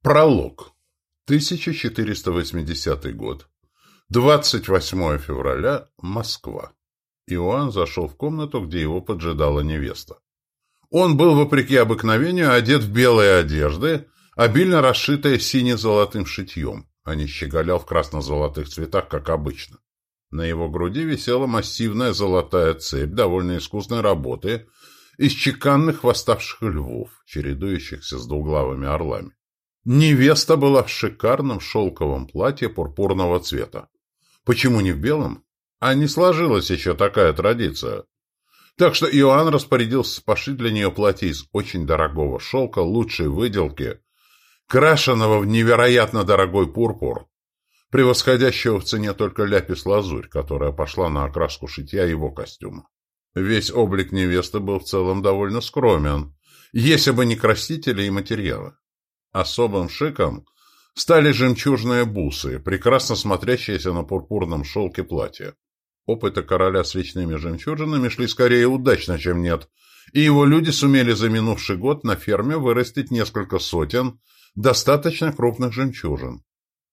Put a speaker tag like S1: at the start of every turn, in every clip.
S1: Пролог. 1480 год. 28 февраля. Москва. Иоанн зашел в комнату, где его поджидала невеста. Он был, вопреки обыкновению, одет в белые одежды, обильно расшитые сине-золотым шитьем, а не щеголял в красно-золотых цветах, как обычно. На его груди висела массивная золотая цепь довольно искусной работы из чеканных восставших львов, чередующихся с двуглавыми орлами. Невеста была в шикарном шелковом платье пурпурного цвета. Почему не в белом? А не сложилась еще такая традиция. Так что Иоанн распорядился пошить для нее платье из очень дорогого шелка лучшей выделки, крашеного в невероятно дорогой пурпур, превосходящего в цене только ляпис-лазурь, которая пошла на окраску шитья его костюма. Весь облик невесты был в целом довольно скромен, если бы не красители и материалы. Особым шиком стали жемчужные бусы, прекрасно смотрящиеся на пурпурном шелке платья. Опыты короля с личными жемчужинами шли скорее удачно, чем нет, и его люди сумели за минувший год на ферме вырастить несколько сотен достаточно крупных жемчужин.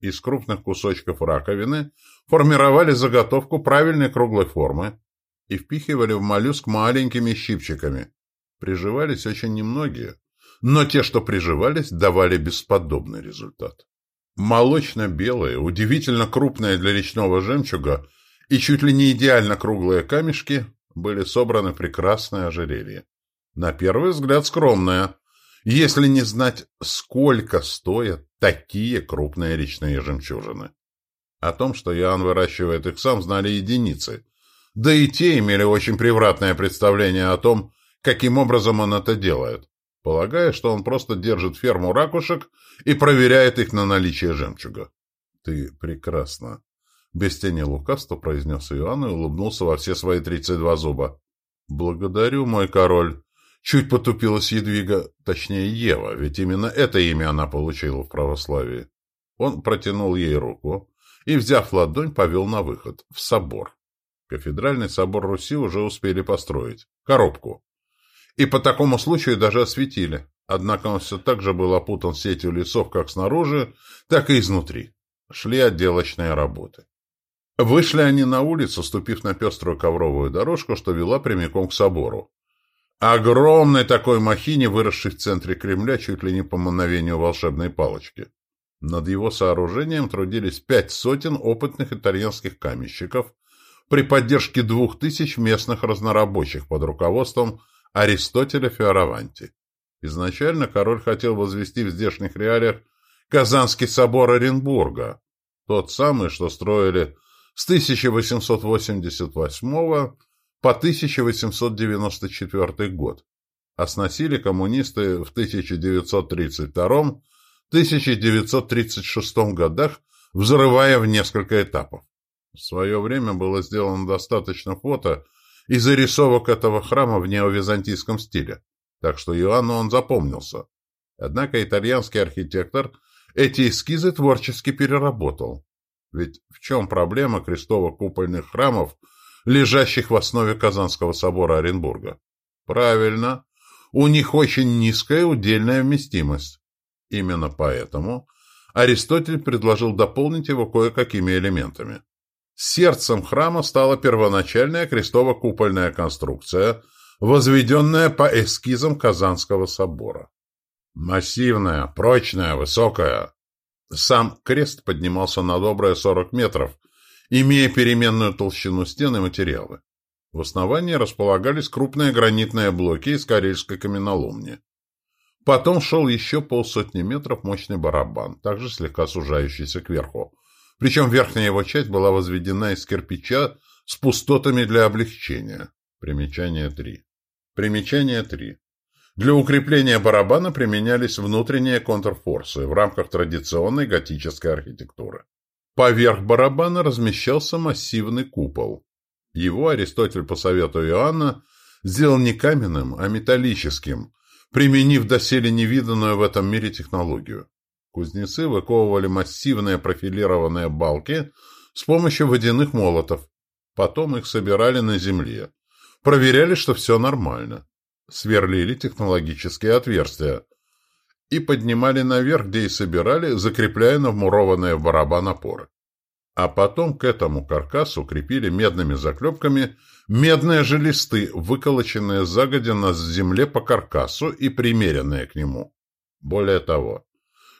S1: Из крупных кусочков раковины формировали заготовку правильной круглой формы и впихивали в моллюск маленькими щипчиками. Приживались очень немногие, но те, что приживались, давали бесподобный результат. Молочно-белые, удивительно крупные для речного жемчуга и чуть ли не идеально круглые камешки были собраны в прекрасное ожерелье. На первый взгляд скромное, если не знать, сколько стоят такие крупные речные жемчужины. О том, что Иоанн выращивает их сам, знали единицы. Да и те имели очень превратное представление о том, каким образом он это делает полагая, что он просто держит ферму ракушек и проверяет их на наличие жемчуга. — Ты прекрасна. Без тени лукавства произнес Иоанн и улыбнулся во все свои тридцать два зуба. — Благодарю, мой король. Чуть потупилась Едвига, точнее Ева, ведь именно это имя она получила в православии. Он протянул ей руку и, взяв ладонь, повел на выход, в собор. Кафедральный собор Руси уже успели построить. Коробку и по такому случаю даже осветили. Однако он все так же был опутан сетью лесов как снаружи, так и изнутри. Шли отделочные работы. Вышли они на улицу, ступив на пеструю ковровую дорожку, что вела прямиком к собору. Огромной такой махине, выросшей в центре Кремля чуть ли не по мановению волшебной палочки. Над его сооружением трудились пять сотен опытных итальянских каменщиков при поддержке двух тысяч местных разнорабочих под руководством Аристотеля Фиораванти. Изначально король хотел возвести в здешних реалиях Казанский собор Оренбурга, тот самый, что строили с 1888 по 1894 год, а сносили коммунисты в 1932-1936 годах, взрывая в несколько этапов. В свое время было сделано достаточно фото и зарисовок этого храма в неовизантийском стиле, так что Иоанну он запомнился. Однако итальянский архитектор эти эскизы творчески переработал. Ведь в чем проблема крестово-купольных храмов, лежащих в основе Казанского собора Оренбурга? Правильно, у них очень низкая удельная вместимость. Именно поэтому Аристотель предложил дополнить его кое-какими элементами. Сердцем храма стала первоначальная крестово-купольная конструкция, возведенная по эскизам Казанского собора. Массивная, прочная, высокая. Сам крест поднимался на добрые 40 метров, имея переменную толщину стен и материалы. В основании располагались крупные гранитные блоки из карельской каменоломни. Потом шел еще полсотни метров мощный барабан, также слегка сужающийся кверху, причем верхняя его часть была возведена из кирпича с пустотами для облегчения. Примечание 3. Примечание 3. Для укрепления барабана применялись внутренние контрфорсы в рамках традиционной готической архитектуры. Поверх барабана размещался массивный купол. Его Аристотель по совету Иоанна сделал не каменным, а металлическим, применив доселе невиданную в этом мире технологию. Кузнецы выковывали массивные профилированные балки с помощью водяных молотов. Потом их собирали на земле. Проверяли, что все нормально. Сверлили технологические отверстия. и поднимали наверх, где и собирали, закрепляя на вмурованные в барабан опоры. А потом к этому каркасу крепили медными заклепками медные же листы, выколоченные загодя на земле по каркасу и примеренные к нему. Более того,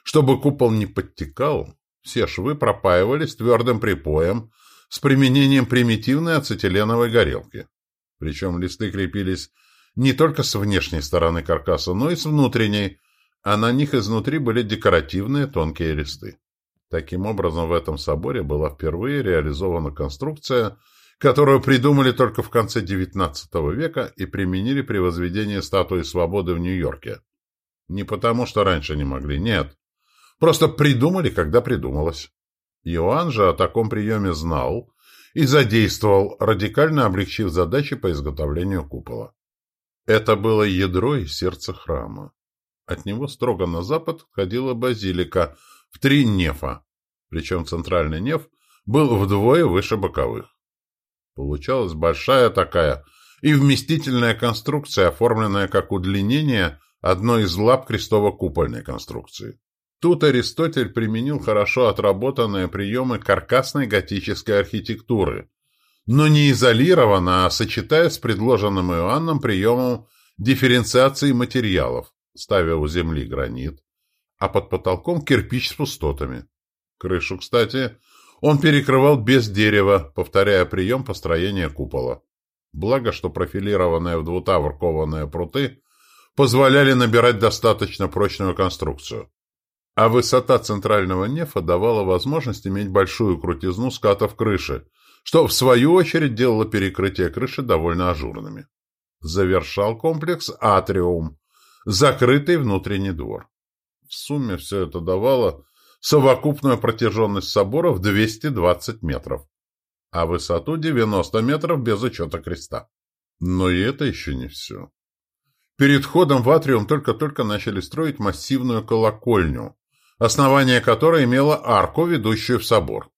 S1: чтобы купол не подтекал, все швы пропаивались твердым припоем с применением примитивной ацетиленовой горелки. Причем листы крепились не только с внешней стороны каркаса, но и с внутренней, а на них изнутри были декоративные тонкие листы. Таким образом, в этом соборе была впервые реализована конструкция, которую придумали только в конце XIX века и применили при возведении статуи свободы в Нью-Йорке. Не потому, что раньше не могли, нет. Просто придумали, когда придумалось. Иоанн же о таком приеме знал и задействовал, радикально облегчив задачи по изготовлению купола. Это было ядро и сердце храма. От него строго на запад ходила базилика в три нефа, причем центральный неф был вдвое выше боковых. Получалась большая такая и вместительная конструкция, оформленная как удлинение одной из лап крестово-купольной конструкции. Тут Аристотель применил хорошо отработанные приемы каркасной готической архитектуры, но не изолированно, а сочетая с предложенным Иоанном приемом дифференциации материалов, ставя у земли гранит, а под потолком кирпич с пустотами. Крышу, кстати, он перекрывал без дерева, повторяя прием построения купола. Благо, что профилированные в двутавр кованые пруты позволяли набирать достаточно прочную конструкцию. А высота центрального нефа давала возможность иметь большую крутизну скатов крыши, что в свою очередь делало перекрытие крыши довольно ажурными. Завершал комплекс атриум, закрытый внутренний двор. В сумме все это давало совокупную протяженность собора в 220 метров, а высоту 90 метров без учета креста. Но и это еще не все. Перед входом в атриум только-только начали строить массивную колокольню, основание которой имело арку, ведущую в собор.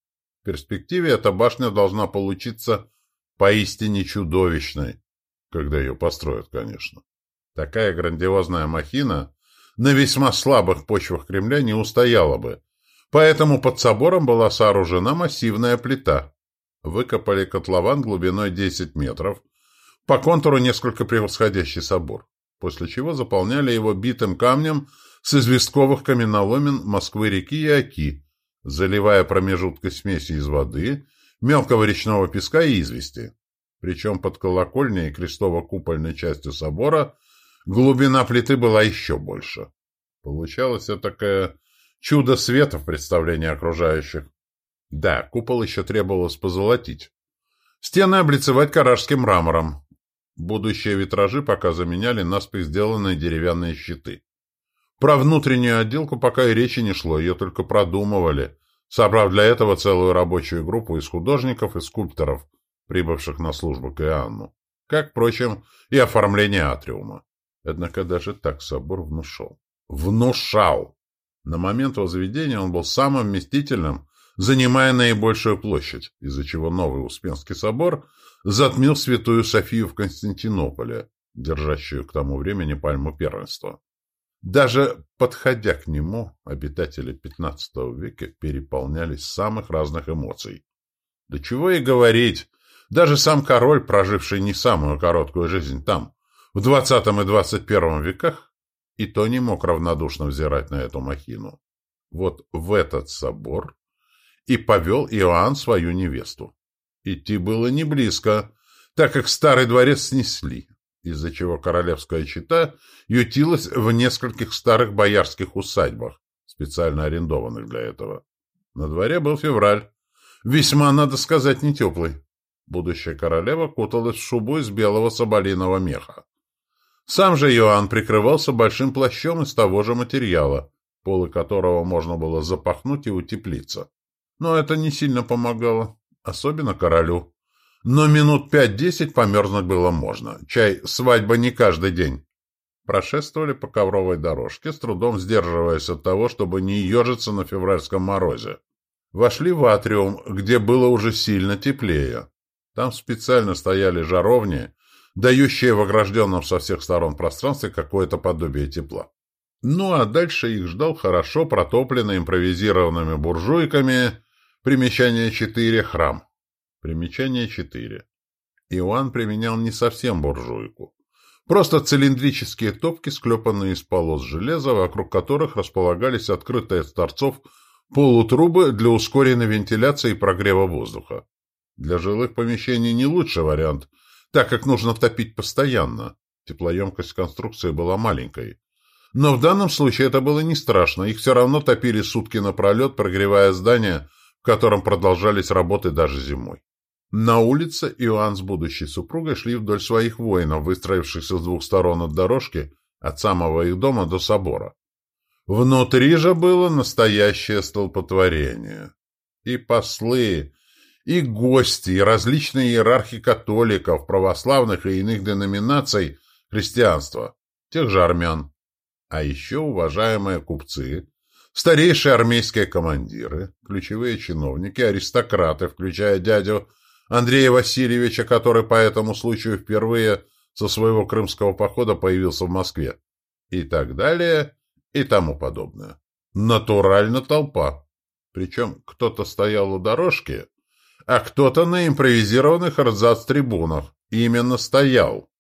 S1: В перспективе эта башня должна получиться поистине чудовищной, когда ее построят, конечно. Такая грандиозная махина на весьма слабых почвах Кремля не устояла бы, поэтому под собором была сооружена массивная плита. Выкопали котлован глубиной 10 метров, по контуру несколько превосходящий собор, после чего заполняли его битым камнем с известковых каменоломен Москвы-реки и Оки, заливая промежутки смеси из воды, мелкого речного песка и извести. Причем под колокольней и крестово-купольной частью собора глубина плиты была еще больше. Получалось такое чудо света в представлении окружающих. Да, купол еще требовалось позолотить. Стены облицевать каражским мрамором. Будущие витражи пока заменяли наспех сделанные деревянные щиты. Про внутреннюю отделку пока и речи не шло, ее только продумывали, собрав для этого целую рабочую группу из художников и скульпторов, прибывших на службу к Иоанну, как, впрочем, и оформление атриума. Однако даже так собор внушал. Внушал! На момент возведения он был самым вместительным, занимая наибольшую площадь, из-за чего новый Успенский собор затмил Святую Софию в Константинополе, держащую к тому времени пальму первенства. Даже подходя к нему, обитатели XV века переполнялись самых разных эмоций. Да чего и говорить, даже сам король, проживший не самую короткую жизнь там, в XX и XXI веках, и то не мог равнодушно взирать на эту махину. Вот в этот собор и повел Иоанн свою невесту. Идти было не близко, так как старый дворец снесли, из-за чего королевская чита ютилась в нескольких старых боярских усадьбах, специально арендованных для этого. На дворе был февраль. Весьма, надо сказать, не теплый. Будущая королева куталась в шубу из белого соболиного меха. Сам же Иоанн прикрывался большим плащом из того же материала, полы которого можно было запахнуть и утеплиться. Но это не сильно помогало, особенно королю. Но минут пять-десять померзнуть было можно. Чай, свадьба не каждый день. Прошествовали по ковровой дорожке, с трудом сдерживаясь от того, чтобы не ежиться на февральском морозе. Вошли в атриум, где было уже сильно теплее. Там специально стояли жаровни, дающие в огражденном со всех сторон пространстве какое-то подобие тепла. Ну а дальше их ждал хорошо протопленный импровизированными буржуйками примечание 4 храм. Примечание 4. Иоанн применял не совсем буржуйку. Просто цилиндрические топки, склепанные из полос железа, вокруг которых располагались открытые от торцов полутрубы для ускоренной вентиляции и прогрева воздуха. Для жилых помещений не лучший вариант, так как нужно топить постоянно. Теплоемкость конструкции была маленькой. Но в данном случае это было не страшно, их все равно топили сутки напролет, прогревая здание, в котором продолжались работы даже зимой. На улице Иоанн с будущей супругой шли вдоль своих воинов, выстроившихся с двух сторон от дорожки, от самого их дома до собора. Внутри же было настоящее столпотворение. И послы, и гости, и различные иерархи католиков, православных и иных деноминаций христианства, тех же армян, а еще уважаемые купцы, старейшие армейские командиры, ключевые чиновники, аристократы, включая дядю Андрея Васильевича, который по этому случаю впервые со своего крымского похода появился в Москве, и так далее, и тому подобное. Натурально толпа. Причем кто-то стоял у дорожки, а кто-то на импровизированных эрзац-трибунах. Именно стоял.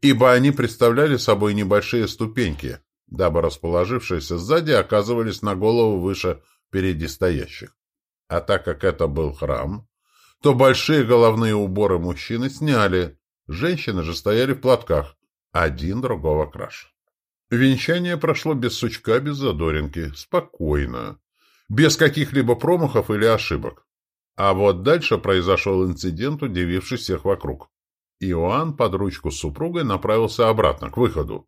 S1: Ибо они представляли собой небольшие ступеньки, дабы расположившиеся сзади оказывались на голову выше впереди стоящих. А так как это был храм, то большие головные уборы мужчины сняли, женщины же стояли в платках, один другого краше. Венчание прошло без сучка, без задоринки, спокойно, без каких-либо промахов или ошибок. А вот дальше произошел инцидент, удививший всех вокруг. Иоанн под ручку с супругой направился обратно, к выходу.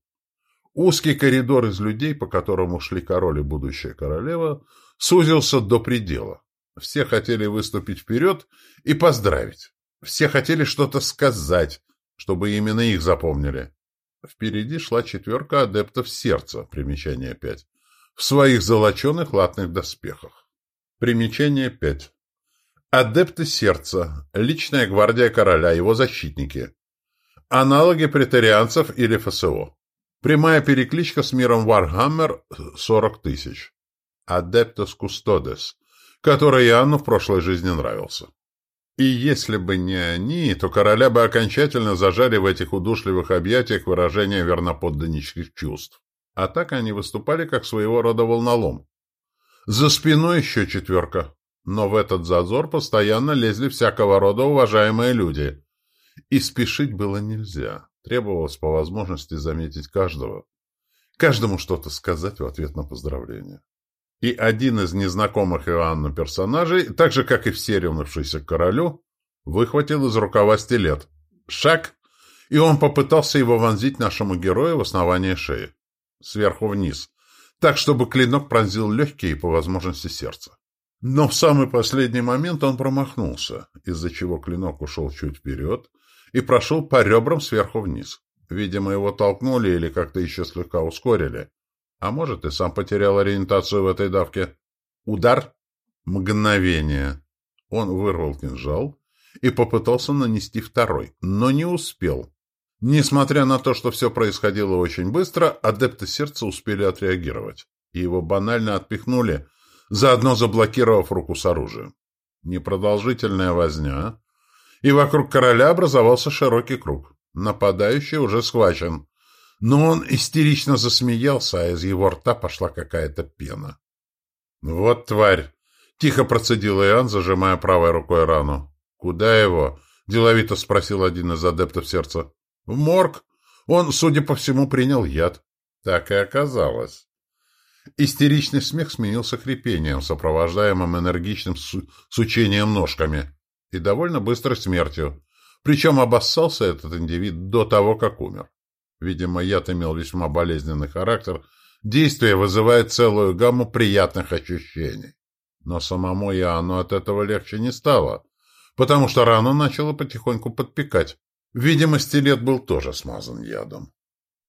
S1: Узкий коридор из людей, по которому шли король и будущая королева, сузился до предела. Все хотели выступить вперед и поздравить. Все хотели что-то сказать, чтобы именно их запомнили. Впереди шла четверка адептов сердца, примечание 5, в своих золоченых латных доспехах. Примечание 5. Адепты сердца, личная гвардия короля, его защитники. Аналоги преторианцев или ФСО. Прямая перекличка с миром Warhammer 40 тысяч. Adeptus Custodes, который Иоанну в прошлой жизни нравился. И если бы не они, то короля бы окончательно зажали в этих удушливых объятиях выражения верноподданнических чувств. А так они выступали как своего рода волнолом. За спиной еще четверка. Но в этот зазор постоянно лезли всякого рода уважаемые люди. И спешить было нельзя. Требовалось по возможности заметить каждого. Каждому что-то сказать в ответ на поздравление и один из незнакомых Иоанну персонажей, так же, как и все ревнувшиеся к королю, выхватил из рукава стилет. Шаг, и он попытался его вонзить нашему герою в основание шеи. Сверху вниз. Так, чтобы клинок пронзил легкие и, по возможности, сердце. Но в самый последний момент он промахнулся, из-за чего клинок ушел чуть вперед и прошел по ребрам сверху вниз. Видимо, его толкнули или как-то еще слегка ускорили. А может, и сам потерял ориентацию в этой давке. Удар. Мгновение. Он вырвал кинжал и попытался нанести второй, но не успел. Несмотря на то, что все происходило очень быстро, адепты сердца успели отреагировать. И его банально отпихнули, заодно заблокировав руку с оружием. Непродолжительная возня, и вокруг короля образовался широкий круг. Нападающий уже схвачен. Но он истерично засмеялся, а из его рта пошла какая-то пена. «Вот тварь!» — тихо процедил Иоанн, зажимая правой рукой рану. «Куда его?» — деловито спросил один из адептов сердца. «В морг. Он, судя по всему, принял яд». Так и оказалось. Истеричный смех сменился хрипением, сопровождаемым энергичным сучением ножками и довольно быстрой смертью. Причем обоссался этот индивид до того, как умер. Видимо, яд имел весьма болезненный характер. Действие вызывает целую гамму приятных ощущений. Но самому Иоанну от этого легче не стало, потому что рану начало потихоньку подпекать. Видимо, стилет был тоже смазан ядом.